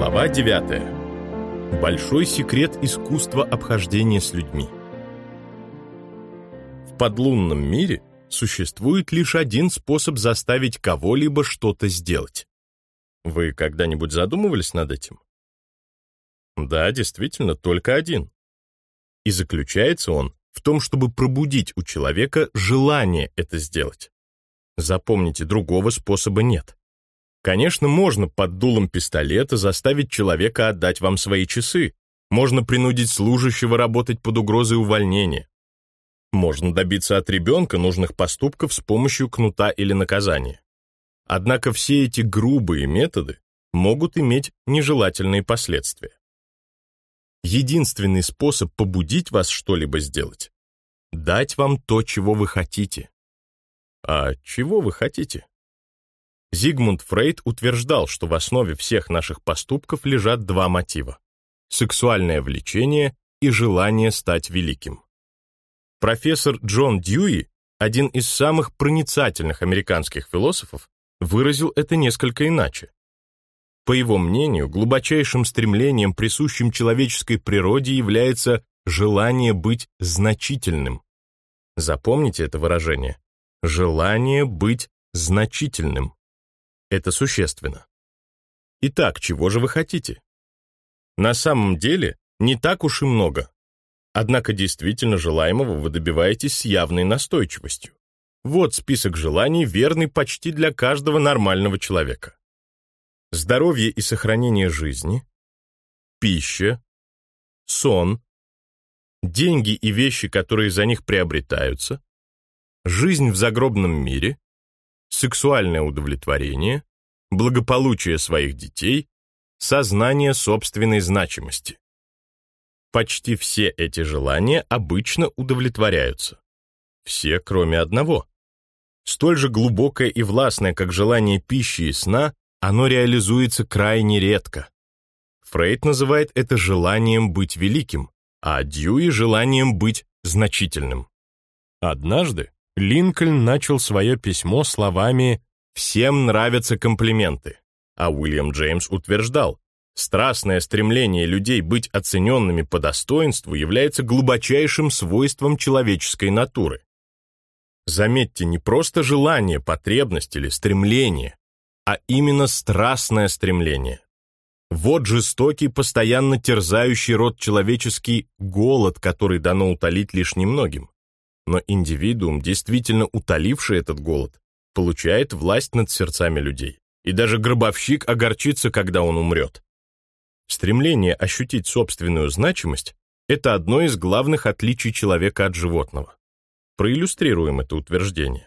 Глава 9. Большой секрет искусства обхождения с людьми. В подлунном мире существует лишь один способ заставить кого-либо что-то сделать. Вы когда-нибудь задумывались над этим? Да, действительно, только один. И заключается он в том, чтобы пробудить у человека желание это сделать. Запомните, другого способа нет. Конечно, можно под дулом пистолета заставить человека отдать вам свои часы. Можно принудить служащего работать под угрозой увольнения. Можно добиться от ребенка нужных поступков с помощью кнута или наказания. Однако все эти грубые методы могут иметь нежелательные последствия. Единственный способ побудить вас что-либо сделать — дать вам то, чего вы хотите. А чего вы хотите? Зигмунд Фрейд утверждал, что в основе всех наших поступков лежат два мотива – сексуальное влечение и желание стать великим. Профессор Джон Дьюи, один из самых проницательных американских философов, выразил это несколько иначе. По его мнению, глубочайшим стремлением, присущим человеческой природе, является желание быть значительным. Запомните это выражение. Желание быть значительным. Это существенно. Итак, чего же вы хотите? На самом деле, не так уж и много. Однако действительно желаемого вы добиваетесь с явной настойчивостью. Вот список желаний, верный почти для каждого нормального человека. Здоровье и сохранение жизни, пища, сон, деньги и вещи, которые за них приобретаются, жизнь в загробном мире, сексуальное удовлетворение, благополучие своих детей, сознание собственной значимости. Почти все эти желания обычно удовлетворяются. Все, кроме одного. Столь же глубокое и властное, как желание пищи и сна, оно реализуется крайне редко. Фрейд называет это желанием быть великим, а Дьюи – желанием быть значительным. Однажды Линкольн начал свое письмо словами «Всем нравятся комплименты», а Уильям Джеймс утверждал, страстное стремление людей быть оцененными по достоинству является глубочайшим свойством человеческой натуры. Заметьте, не просто желание, потребность или стремление, а именно страстное стремление. Вот жестокий, постоянно терзающий род человеческий голод, который дано утолить лишь немногим. Но индивидуум, действительно утоливший этот голод, получает власть над сердцами людей. И даже гробовщик огорчится, когда он умрет. Стремление ощутить собственную значимость – это одно из главных отличий человека от животного. Проиллюстрируем это утверждение.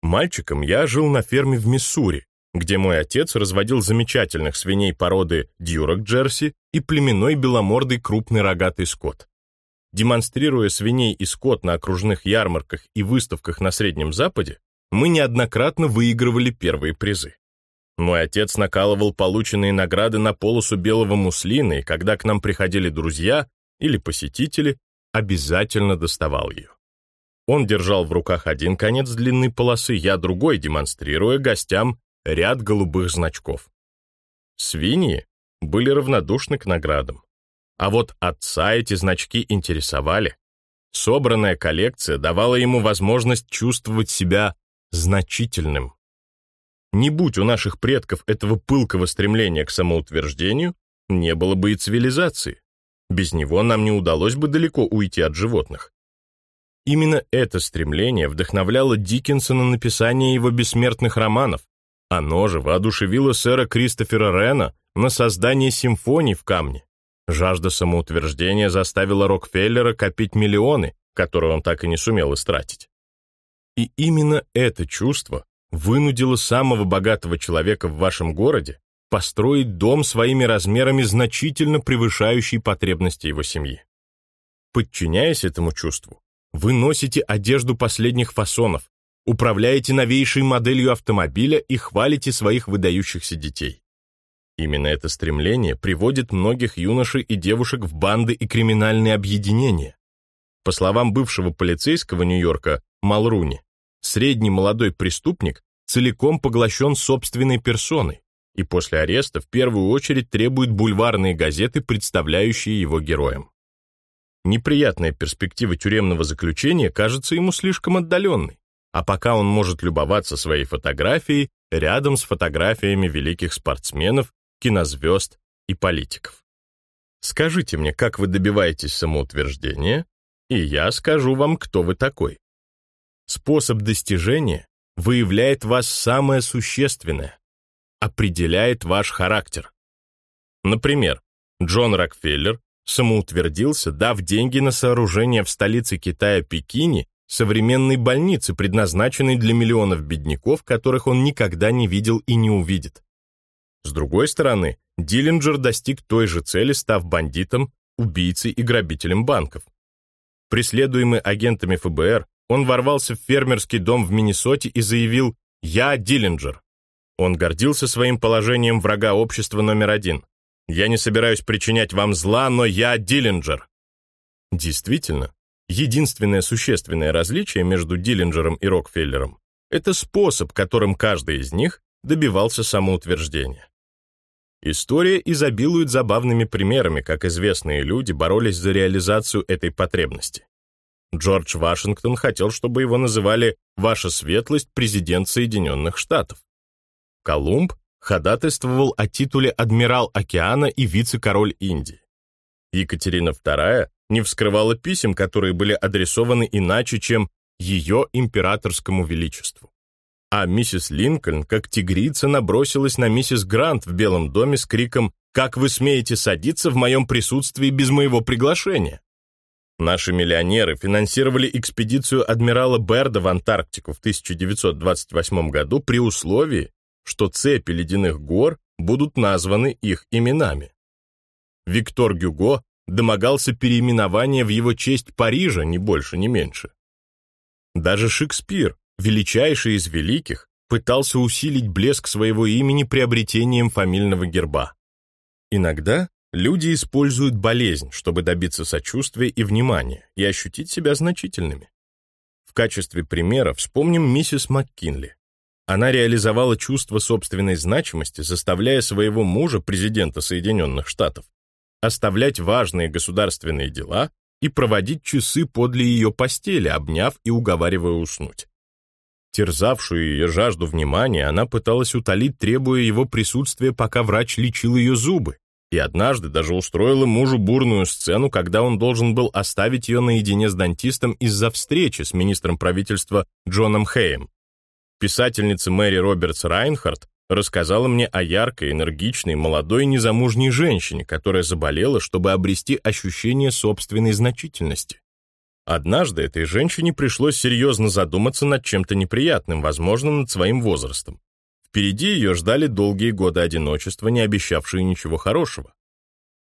Мальчиком я жил на ферме в Миссури, где мой отец разводил замечательных свиней породы дьюрок-джерси и племенной беломордый крупный рогатый скот. Демонстрируя свиней и скот на окружных ярмарках и выставках на Среднем Западе, мы неоднократно выигрывали первые призы. Мой отец накалывал полученные награды на полосу белого муслина, и когда к нам приходили друзья или посетители, обязательно доставал ее. Он держал в руках один конец длинной полосы, я другой, демонстрируя гостям ряд голубых значков. Свиньи были равнодушны к наградам. А вот отца эти значки интересовали. Собранная коллекция давала ему возможность чувствовать себя значительным. Не будь у наших предков этого пылкого стремления к самоутверждению, не было бы и цивилизации. Без него нам не удалось бы далеко уйти от животных. Именно это стремление вдохновляло Диккенса на написание его бессмертных романов. Оно же воодушевило сэра Кристофера Рена на создание симфоний в камне. Жажда самоутверждения заставила Рокфеллера копить миллионы, которые он так и не сумел истратить. И именно это чувство вынудило самого богатого человека в вашем городе построить дом своими размерами, значительно превышающий потребности его семьи. Подчиняясь этому чувству, вы носите одежду последних фасонов, управляете новейшей моделью автомобиля и хвалите своих выдающихся детей. Именно это стремление приводит многих юношей и девушек в банды и криминальные объединения. По словам бывшего полицейского Нью-Йорка Малруни, средний молодой преступник целиком поглощен собственной персоной, и после ареста в первую очередь требует бульварные газеты, представляющие его героем. Неприятная перспектива тюремного заключения кажется ему слишком отдаленной, а пока он может любоваться своей фотографией рядом с фотографиями великих спортсменов, кинозвезд и политиков. Скажите мне, как вы добиваетесь самоутверждения, и я скажу вам, кто вы такой. Способ достижения выявляет вас самое существенное, определяет ваш характер. Например, Джон Рокфеллер самоутвердился, дав деньги на сооружение в столице Китая Пекине современной больницы, предназначенной для миллионов бедняков, которых он никогда не видел и не увидит. С другой стороны, Диллинджер достиг той же цели, став бандитом, убийцей и грабителем банков. Преследуемый агентами ФБР, он ворвался в фермерский дом в Миннесоте и заявил «Я Диллинджер». Он гордился своим положением врага общества номер один. «Я не собираюсь причинять вам зла, но я Диллинджер». Действительно, единственное существенное различие между Диллинджером и Рокфеллером – это способ, которым каждый из них добивался самоутверждения. История изобилует забавными примерами, как известные люди боролись за реализацию этой потребности. Джордж Вашингтон хотел, чтобы его называли «Ваша светлость, президент Соединенных Штатов». Колумб ходатайствовал о титуле адмирал океана и вице-король Индии. Екатерина II не вскрывала писем, которые были адресованы иначе, чем ее императорскому величеству. А миссис Линкольн, как тигрица, набросилась на миссис Грант в Белом доме с криком «Как вы смеете садиться в моем присутствии без моего приглашения?» Наши миллионеры финансировали экспедицию адмирала Берда в Антарктику в 1928 году при условии, что цепи ледяных гор будут названы их именами. Виктор Гюго домогался переименования в его честь Парижа, ни больше, ни меньше. Даже Шекспир, величайший из великих, пытался усилить блеск своего имени приобретением фамильного герба. Иногда люди используют болезнь, чтобы добиться сочувствия и внимания и ощутить себя значительными. В качестве примера вспомним миссис МакКинли. Она реализовала чувство собственной значимости, заставляя своего мужа, президента Соединенных Штатов, оставлять важные государственные дела и проводить часы подле ее постели, обняв и уговаривая уснуть. Терзавшую ее жажду внимания, она пыталась утолить, требуя его присутствия, пока врач лечил ее зубы, и однажды даже устроила мужу бурную сцену, когда он должен был оставить ее наедине с дантистом из-за встречи с министром правительства Джоном Хэем. Писательница Мэри Робертс Райнхард рассказала мне о яркой, энергичной, молодой незамужней женщине, которая заболела, чтобы обрести ощущение собственной значительности. Однажды этой женщине пришлось серьезно задуматься над чем-то неприятным, возможно, над своим возрастом. Впереди ее ждали долгие годы одиночества, не обещавшие ничего хорошего.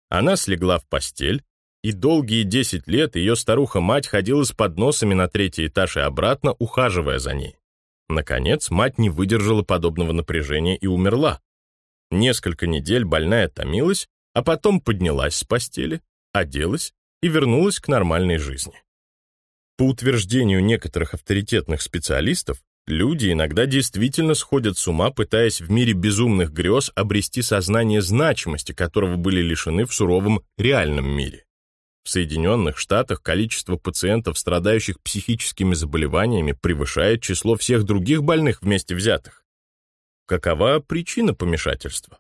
Она слегла в постель, и долгие 10 лет ее старуха-мать ходила с подносами на третий этаж и обратно, ухаживая за ней. Наконец, мать не выдержала подобного напряжения и умерла. Несколько недель больная томилась, а потом поднялась с постели, оделась и вернулась к нормальной жизни. По утверждению некоторых авторитетных специалистов, люди иногда действительно сходят с ума, пытаясь в мире безумных грез обрести сознание значимости, которого были лишены в суровом реальном мире. В Соединенных Штатах количество пациентов, страдающих психическими заболеваниями, превышает число всех других больных вместе взятых. Какова причина помешательства?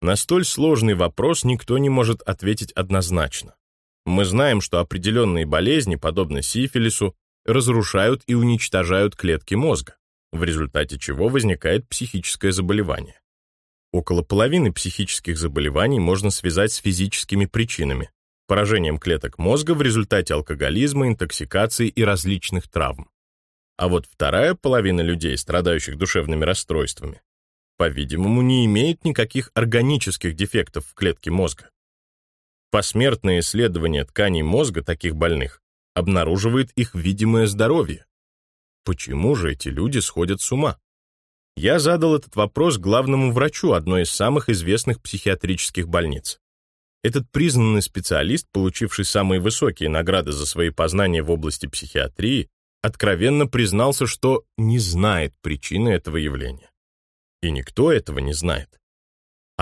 На столь сложный вопрос никто не может ответить однозначно. Мы знаем, что определенные болезни, подобно сифилису, разрушают и уничтожают клетки мозга, в результате чего возникает психическое заболевание. Около половины психических заболеваний можно связать с физическими причинами, поражением клеток мозга в результате алкоголизма, интоксикации и различных травм. А вот вторая половина людей, страдающих душевными расстройствами, по-видимому, не имеет никаких органических дефектов в клетке мозга. Посмертное исследование тканей мозга таких больных обнаруживает их видимое здоровье. Почему же эти люди сходят с ума? Я задал этот вопрос главному врачу одной из самых известных психиатрических больниц. Этот признанный специалист, получивший самые высокие награды за свои познания в области психиатрии, откровенно признался, что не знает причины этого явления. И никто этого не знает.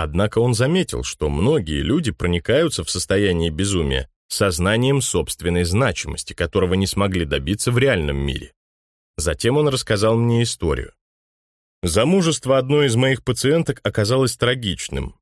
Однако он заметил, что многие люди проникаются в состояние безумия сознанием собственной значимости, которого не смогли добиться в реальном мире. Затем он рассказал мне историю. Замужество одной из моих пациенток оказалось трагичным.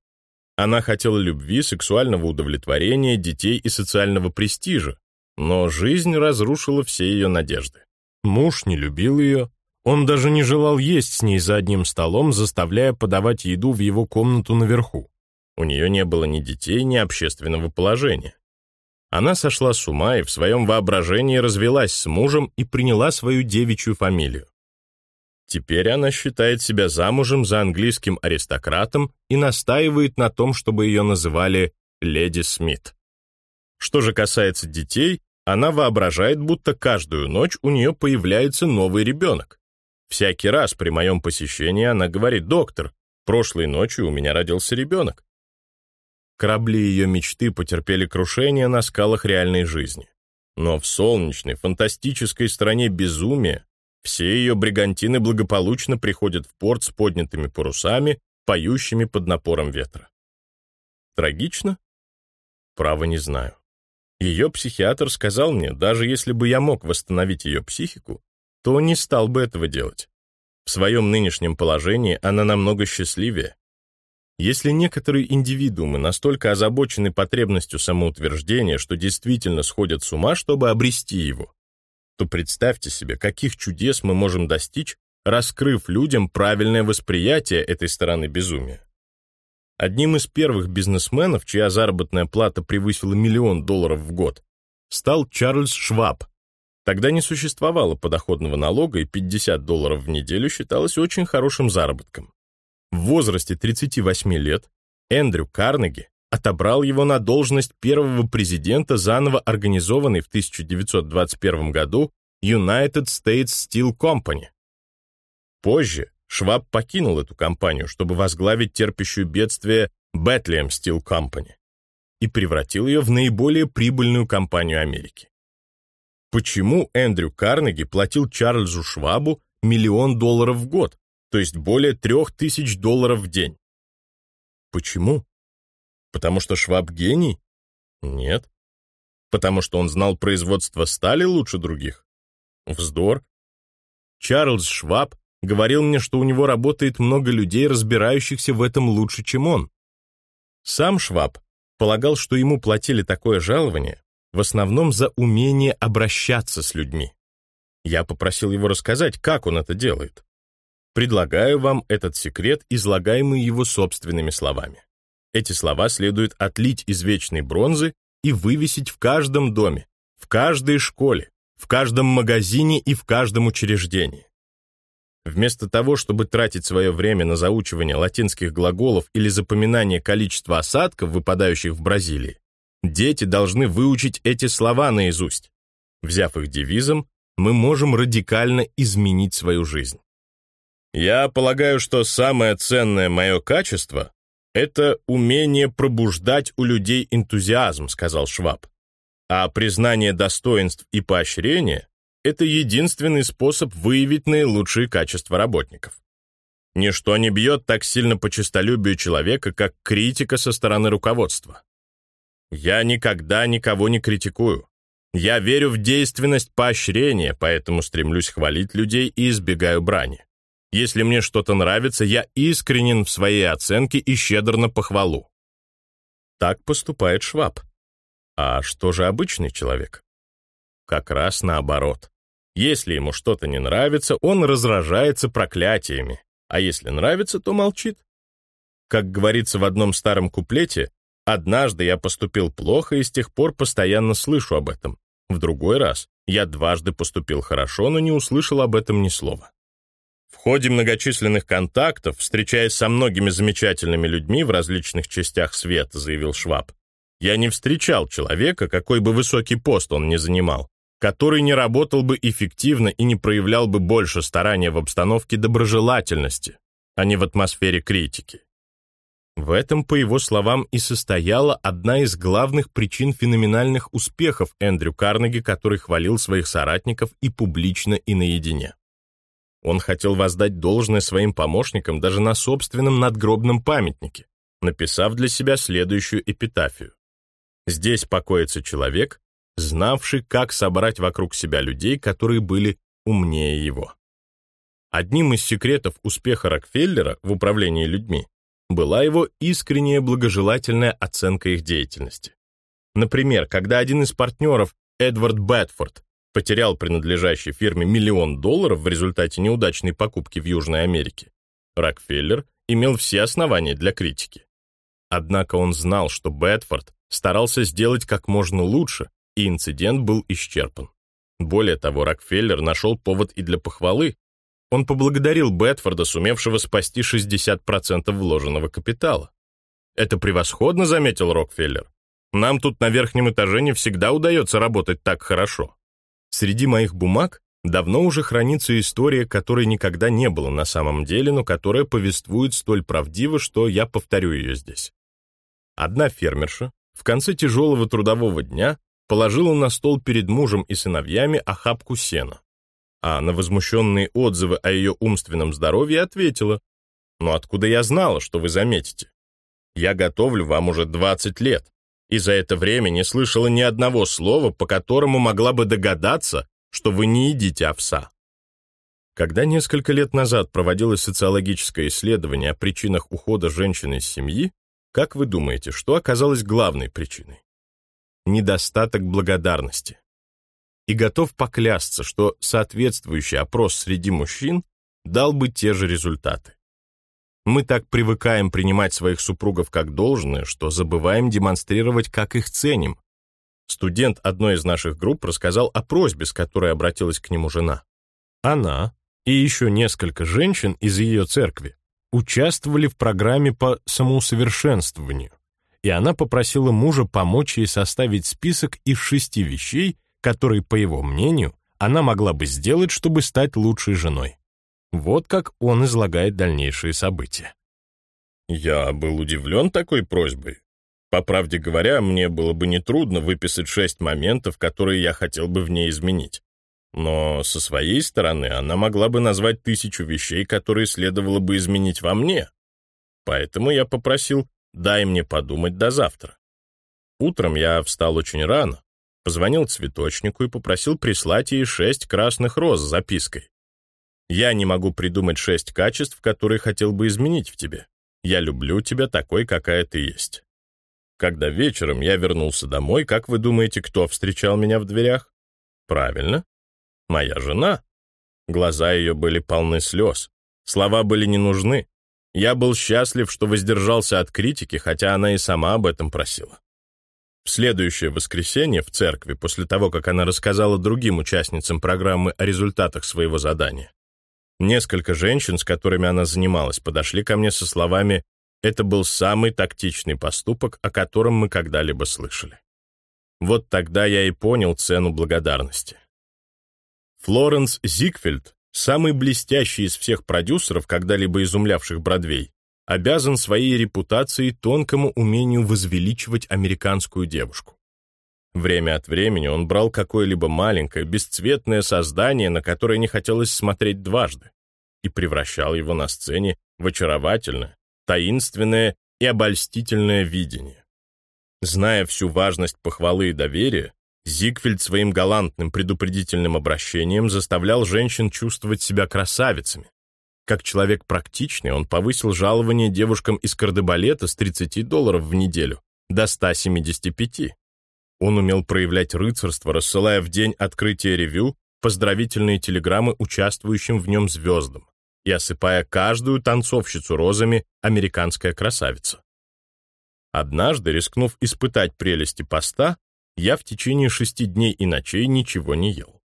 Она хотела любви, сексуального удовлетворения, детей и социального престижа, но жизнь разрушила все ее надежды. Муж не любил ее, он даже не желал есть с ней за одним столом, заставляя подавать еду в его комнату наверху. У нее не было ни детей, ни общественного положения. Она сошла с ума и в своем воображении развелась с мужем и приняла свою девичью фамилию. Теперь она считает себя замужем за английским аристократом и настаивает на том, чтобы ее называли леди Смит. Что же касается детей, она воображает, будто каждую ночь у нее появляется новый ребенок. Всякий раз при моем посещении она говорит, «Доктор, прошлой ночью у меня родился ребенок». Корабли ее мечты потерпели крушение на скалах реальной жизни. Но в солнечной, фантастической стране безумия все ее бригантины благополучно приходят в порт с поднятыми парусами, поющими под напором ветра. Трагично? Право не знаю. Ее психиатр сказал мне, даже если бы я мог восстановить ее психику, то не стал бы этого делать. В своем нынешнем положении она намного счастливее. Если некоторые индивидуумы настолько озабочены потребностью самоутверждения, что действительно сходят с ума, чтобы обрести его, то представьте себе, каких чудес мы можем достичь, раскрыв людям правильное восприятие этой стороны безумия. Одним из первых бизнесменов, чья заработная плата превысила миллион долларов в год, стал Чарльз Шваб. Тогда не существовало подоходного налога, и 50 долларов в неделю считалось очень хорошим заработком. В возрасте 38 лет Эндрю Карнеги отобрал его на должность первого президента заново организованной в 1921 году United States Steel Company. Позже Шваб покинул эту компанию, чтобы возглавить терпящую бедствие Bethlehem Steel Company и превратил ее в наиболее прибыльную компанию Америки. Почему Эндрю Карнеги платил Чарльзу Швабу миллион долларов в год, то есть более трех тысяч долларов в день? Почему? Потому что Шваб гений? Нет. Потому что он знал производство стали лучше других? Вздор. Чарльз Шваб говорил мне, что у него работает много людей, разбирающихся в этом лучше, чем он. Сам Шваб полагал, что ему платили такое жалование в основном за умение обращаться с людьми. Я попросил его рассказать, как он это делает. Предлагаю вам этот секрет, излагаемый его собственными словами. Эти слова следует отлить из вечной бронзы и вывесить в каждом доме, в каждой школе, в каждом магазине и в каждом учреждении. Вместо того, чтобы тратить свое время на заучивание латинских глаголов или запоминание количества осадков, выпадающих в Бразилии, дети должны выучить эти слова наизусть. Взяв их девизом, мы можем радикально изменить свою жизнь. Я полагаю, что самое ценное мое качество «Это умение пробуждать у людей энтузиазм», — сказал Шваб. «А признание достоинств и поощрение — это единственный способ выявить наилучшие качества работников. Ничто не бьет так сильно по честолюбию человека, как критика со стороны руководства. Я никогда никого не критикую. Я верю в действенность поощрения, поэтому стремлюсь хвалить людей и избегаю брани. Если мне что-то нравится, я искренен в своей оценке и щедр на похвалу. Так поступает Шваб. А что же обычный человек? Как раз наоборот. Если ему что-то не нравится, он разражается проклятиями, а если нравится, то молчит. Как говорится в одном старом куплете, «Однажды я поступил плохо и с тех пор постоянно слышу об этом. В другой раз я дважды поступил хорошо, но не услышал об этом ни слова». В ходе многочисленных контактов, встречаясь со многими замечательными людьми в различных частях света, заявил Шваб, я не встречал человека, какой бы высокий пост он ни занимал, который не работал бы эффективно и не проявлял бы больше старания в обстановке доброжелательности, а не в атмосфере критики. В этом, по его словам, и состояла одна из главных причин феноменальных успехов Эндрю Карнеги, который хвалил своих соратников и публично, и наедине. Он хотел воздать должное своим помощникам даже на собственном надгробном памятнике. написав для себя следующую эпитафию. Здесь покоится человек, знавший, как собрать вокруг себя людей, которые были умнее его. Одним из секретов успеха Рокфеллера в управлении людьми была его искренняя благожелательная оценка их деятельности. Например, когда один из партнеров, Эдвард Бэтфорд, потерял принадлежащей фирме миллион долларов в результате неудачной покупки в Южной Америке, Рокфеллер имел все основания для критики. Однако он знал, что Бэтфорд старался сделать как можно лучше, и инцидент был исчерпан. Более того, Рокфеллер нашел повод и для похвалы. Он поблагодарил Бетфорда, сумевшего спасти 60% вложенного капитала. «Это превосходно», — заметил Рокфеллер. «Нам тут на верхнем этаже не всегда удается работать так хорошо». Среди моих бумаг давно уже хранится история, которой никогда не было на самом деле, но которая повествует столь правдиво, что я повторю ее здесь. Одна фермерша в конце тяжелого трудового дня положила на стол перед мужем и сыновьями охапку сена, а на возмущенные отзывы о ее умственном здоровье ответила, «Ну откуда я знала, что вы заметите? Я готовлю вам уже 20 лет, и за это время не слышала ни одного слова, по которому могла бы догадаться, что вы не едите овса». Когда несколько лет назад проводилось социологическое исследование о причинах ухода женщины из семьи, как вы думаете, что оказалось главной причиной? Недостаток благодарности. И готов поклясться, что соответствующий опрос среди мужчин дал бы те же результаты. Мы так привыкаем принимать своих супругов как должное, что забываем демонстрировать, как их ценим. Студент одной из наших групп рассказал о просьбе, с которой обратилась к нему жена. Она и еще несколько женщин из ее церкви участвовали в программе по самоусовершенствованию, и она попросила мужа помочь ей составить список из шести вещей, которые, по его мнению, она могла бы сделать, чтобы стать лучшей женой. Вот как он излагает дальнейшие события. Я был удивлен такой просьбой. По правде говоря, мне было бы нетрудно выписать шесть моментов, которые я хотел бы в ней изменить. Но со своей стороны она могла бы назвать тысячу вещей, которые следовало бы изменить во мне. Поэтому я попросил, дай мне подумать до завтра. Утром я встал очень рано, позвонил цветочнику и попросил прислать ей шесть красных роз с запиской. Я не могу придумать шесть качеств, которые хотел бы изменить в тебе. Я люблю тебя такой, какая ты есть. Когда вечером я вернулся домой, как вы думаете, кто встречал меня в дверях? Правильно, Моя жена? Глаза ее были полны слез. Слова были не нужны. Я был счастлив, что воздержался от критики, хотя она и сама об этом просила. Следующее воскресенье в церкви, после того, как она рассказала другим участницам программы о результатах своего задания, несколько женщин, с которыми она занималась, подошли ко мне со словами «Это был самый тактичный поступок, о котором мы когда-либо слышали». Вот тогда я и понял цену благодарности. Флоренс Зигфельд, самый блестящий из всех продюсеров, когда-либо изумлявших Бродвей, обязан своей репутацией тонкому умению возвеличивать американскую девушку. Время от времени он брал какое-либо маленькое, бесцветное создание, на которое не хотелось смотреть дважды, и превращал его на сцене в очаровательное, таинственное и обольстительное видение. Зная всю важность похвалы и доверия, Зигфельд своим галантным предупредительным обращением заставлял женщин чувствовать себя красавицами. Как человек практичный, он повысил жалование девушкам из кардебалета с 30 долларов в неделю до 175. Он умел проявлять рыцарство, рассылая в день открытия ревю поздравительные телеграммы участвующим в нем звездам и осыпая каждую танцовщицу розами американская красавица. Однажды, рискнув испытать прелести поста, я в течение шести дней и ночей ничего не ел.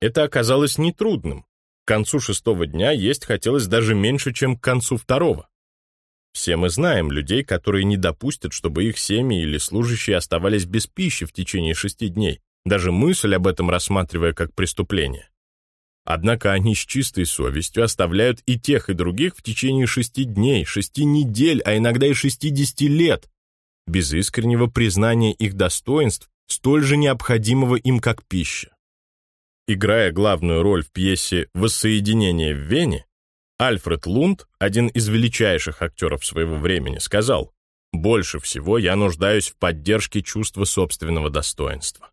Это оказалось нетрудным. Концу шестого дня есть хотелось даже меньше, чем к концу второго. Все мы знаем людей, которые не допустят, чтобы их семьи или служащие оставались без пищи в течение шести дней, даже мысль об этом рассматривая как преступление. Однако они с чистой совестью оставляют и тех, и других в течение шести дней, шести недель, а иногда и шестидесяти лет, без искреннего признания их достоинств столь же необходимого им, как пища. Играя главную роль в пьесе «Воссоединение в Вене», Альфред Лунд, один из величайших актеров своего времени, сказал, Больше всего я нуждаюсь в поддержке чувства собственного достоинства.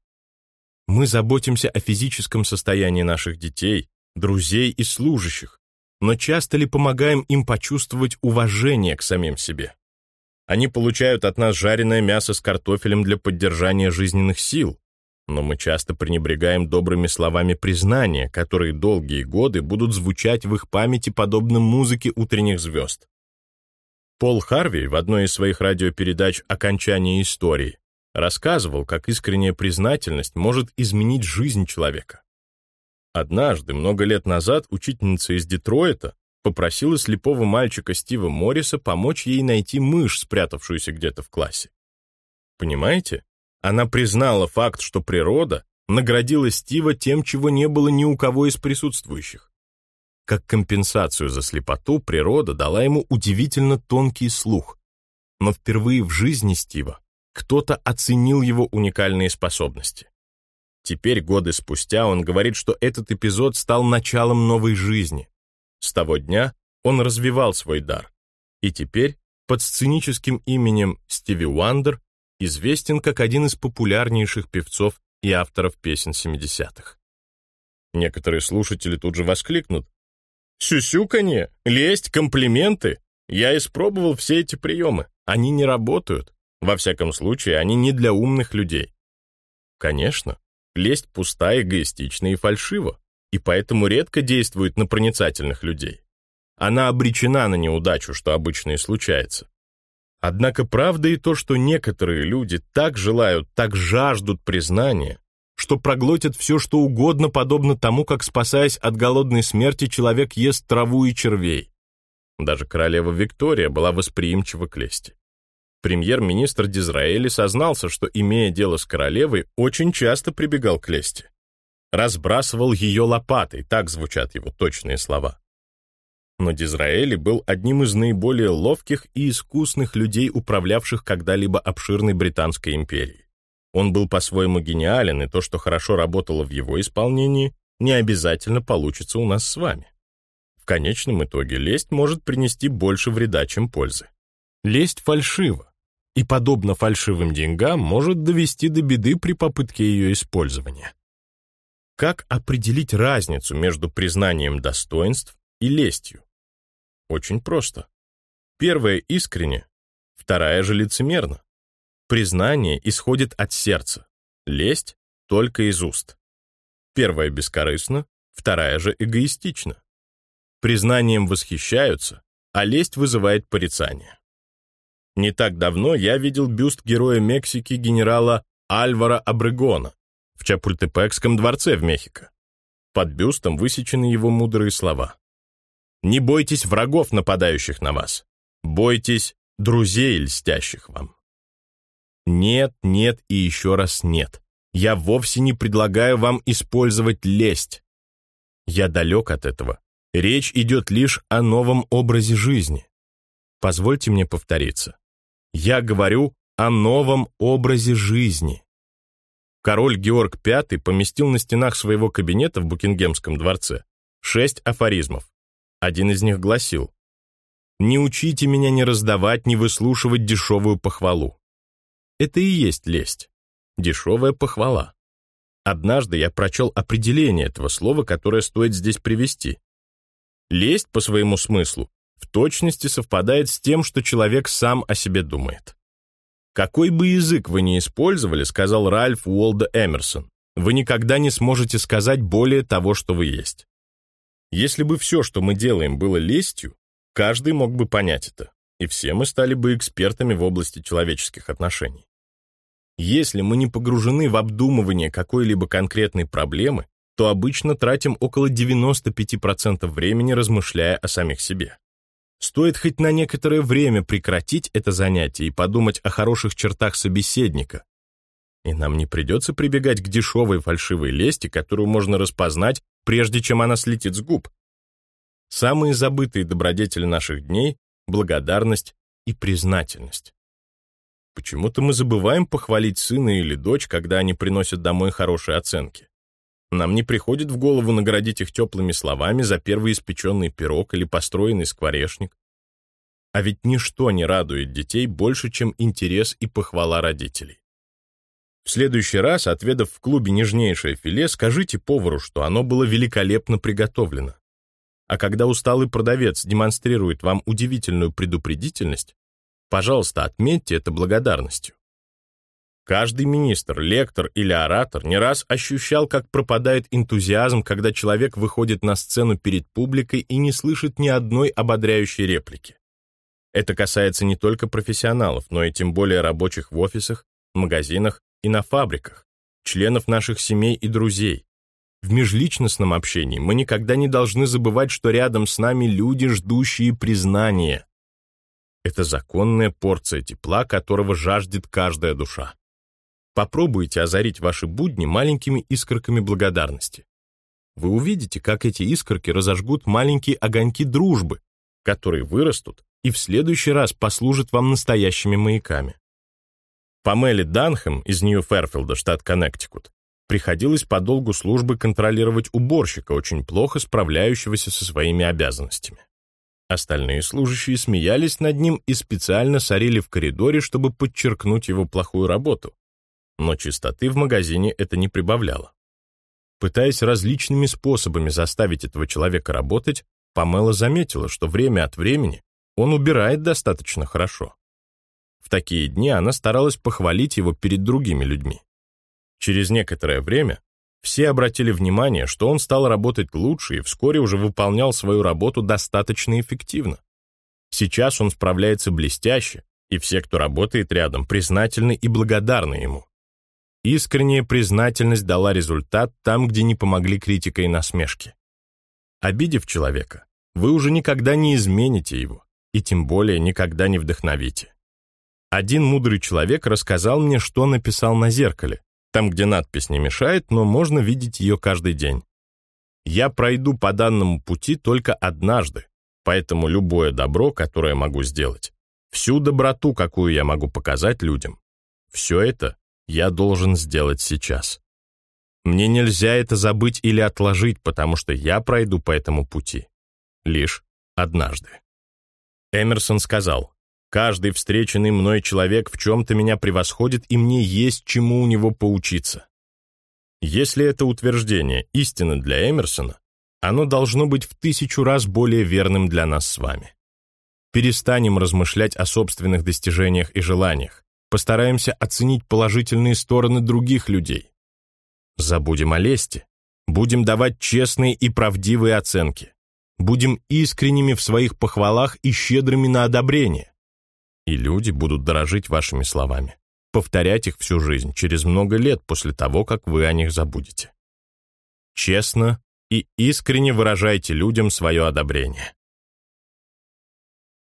Мы заботимся о физическом состоянии наших детей, друзей и служащих, но часто ли помогаем им почувствовать уважение к самим себе? Они получают от нас жареное мясо с картофелем для поддержания жизненных сил, но мы часто пренебрегаем добрыми словами признания, которые долгие годы будут звучать в их памяти подобно музыке утренних звезд. Пол Харви в одной из своих радиопередач «Окончание истории» рассказывал, как искренняя признательность может изменить жизнь человека. Однажды, много лет назад, учительница из Детройта попросила слепого мальчика Стива Морриса помочь ей найти мышь, спрятавшуюся где-то в классе. Понимаете? Она признала факт, что природа наградила Стива тем, чего не было ни у кого из присутствующих. Как компенсацию за слепоту природа дала ему удивительно тонкий слух. Но впервые в жизни Стива кто-то оценил его уникальные способности. Теперь, годы спустя, он говорит, что этот эпизод стал началом новой жизни. С того дня он развивал свой дар. И теперь, под сценическим именем Стиви Уандер, известен как один из популярнейших певцов и авторов песен 70-х. Некоторые слушатели тут же воскликнут. «Сюсюканье, лесть, комплименты. Я испробовал все эти приемы. Они не работают. Во всяком случае, они не для умных людей». Конечно, лесть пуста, эгоистична и фальшива, и поэтому редко действует на проницательных людей. Она обречена на неудачу, что обычно и случается. Однако правда и то, что некоторые люди так желают, так жаждут признания, что проглотят все, что угодно, подобно тому, как, спасаясь от голодной смерти, человек ест траву и червей. Даже королева Виктория была восприимчива к лести. Премьер-министр Дизраэли сознался, что, имея дело с королевой, очень часто прибегал к лести. Разбрасывал ее лопатой, так звучат его точные слова. Но Дизраэли был одним из наиболее ловких и искусных людей, управлявших когда-либо обширной Британской империей. Он был по-своему гениален, и то, что хорошо работало в его исполнении, не обязательно получится у нас с вами. В конечном итоге лесть может принести больше вреда, чем пользы. Лесть фальшива, и, подобно фальшивым деньгам, может довести до беды при попытке ее использования. Как определить разницу между признанием достоинств и лестью? Очень просто. Первая искренне, вторая же лицемерно. Признание исходит от сердца, лесть только из уст. Первая бескорыстна, вторая же эгоистична. Признанием восхищаются, а лесть вызывает порицание. Не так давно я видел бюст героя Мексики генерала Альвара Абрегона в Чапультепекском дворце в Мехико. Под бюстом высечены его мудрые слова. Не бойтесь врагов, нападающих на вас. Бойтесь друзей, льстящих вам. Нет, нет и еще раз нет. Я вовсе не предлагаю вам использовать лесть. Я далек от этого. Речь идет лишь о новом образе жизни. Позвольте мне повториться. Я говорю о новом образе жизни. Король Георг V поместил на стенах своего кабинета в Букингемском дворце шесть афоризмов. Один из них гласил «Не учите меня не раздавать, не выслушивать дешевую похвалу». Это и есть лесть. Дешевая похвала. Однажды я прочел определение этого слова, которое стоит здесь привести. Лесть, по своему смыслу, в точности совпадает с тем, что человек сам о себе думает. Какой бы язык вы ни использовали, сказал Ральф Уолда Эмерсон, вы никогда не сможете сказать более того, что вы есть. Если бы все, что мы делаем, было лестью, каждый мог бы понять это, и все мы стали бы экспертами в области человеческих отношений. Если мы не погружены в обдумывание какой-либо конкретной проблемы, то обычно тратим около 95% времени, размышляя о самих себе. Стоит хоть на некоторое время прекратить это занятие и подумать о хороших чертах собеседника, и нам не придется прибегать к дешевой фальшивой лести, которую можно распознать, прежде чем она слетит с губ. Самые забытые добродетели наших дней — благодарность и признательность. Почему-то мы забываем похвалить сына или дочь, когда они приносят домой хорошие оценки. Нам не приходит в голову наградить их теплыми словами за первый испеченный пирог или построенный скворечник. А ведь ничто не радует детей больше, чем интерес и похвала родителей. В следующий раз, отведав в клубе нежнейшее филе, скажите повару, что оно было великолепно приготовлено. А когда усталый продавец демонстрирует вам удивительную предупредительность, пожалуйста, отметьте это благодарностью. Каждый министр, лектор или оратор не раз ощущал, как пропадает энтузиазм, когда человек выходит на сцену перед публикой и не слышит ни одной ободряющей реплики. Это касается не только профессионалов, но и тем более рабочих в офисах, магазинах и на фабриках, членов наших семей и друзей. В межличностном общении мы никогда не должны забывать, что рядом с нами люди, ждущие признания. Это законная порция тепла, которого жаждет каждая душа. Попробуйте озарить ваши будни маленькими искорками благодарности. Вы увидите, как эти искорки разожгут маленькие огоньки дружбы, которые вырастут и в следующий раз послужат вам настоящими маяками. Памеле Данхэм из Нью-Ферфилда, штат Коннектикут, приходилось по долгу службы контролировать уборщика, очень плохо справляющегося со своими обязанностями. Остальные служащие смеялись над ним и специально сорили в коридоре, чтобы подчеркнуть его плохую работу но чистоты в магазине это не прибавляло. Пытаясь различными способами заставить этого человека работать, Памела заметила, что время от времени он убирает достаточно хорошо. В такие дни она старалась похвалить его перед другими людьми. Через некоторое время все обратили внимание, что он стал работать лучше и вскоре уже выполнял свою работу достаточно эффективно. Сейчас он справляется блестяще, и все, кто работает рядом, признательны и благодарны ему. Искренняя признательность дала результат там, где не помогли критика и насмешки. Обидев человека, вы уже никогда не измените его, и тем более никогда не вдохновите. Один мудрый человек рассказал мне, что написал на зеркале, там, где надпись не мешает, но можно видеть ее каждый день. Я пройду по данному пути только однажды, поэтому любое добро, которое могу сделать, всю доброту, какую я могу показать людям, все это я должен сделать сейчас. Мне нельзя это забыть или отложить, потому что я пройду по этому пути. Лишь однажды. Эмерсон сказал, «Каждый встреченный мной человек в чем-то меня превосходит, и мне есть чему у него поучиться». Если это утверждение истина для Эмерсона, оно должно быть в тысячу раз более верным для нас с вами. Перестанем размышлять о собственных достижениях и желаниях, Постараемся оценить положительные стороны других людей. Забудем о лести. Будем давать честные и правдивые оценки. Будем искренними в своих похвалах и щедрыми на одобрение. И люди будут дорожить вашими словами, повторять их всю жизнь, через много лет после того, как вы о них забудете. Честно и искренне выражайте людям свое одобрение.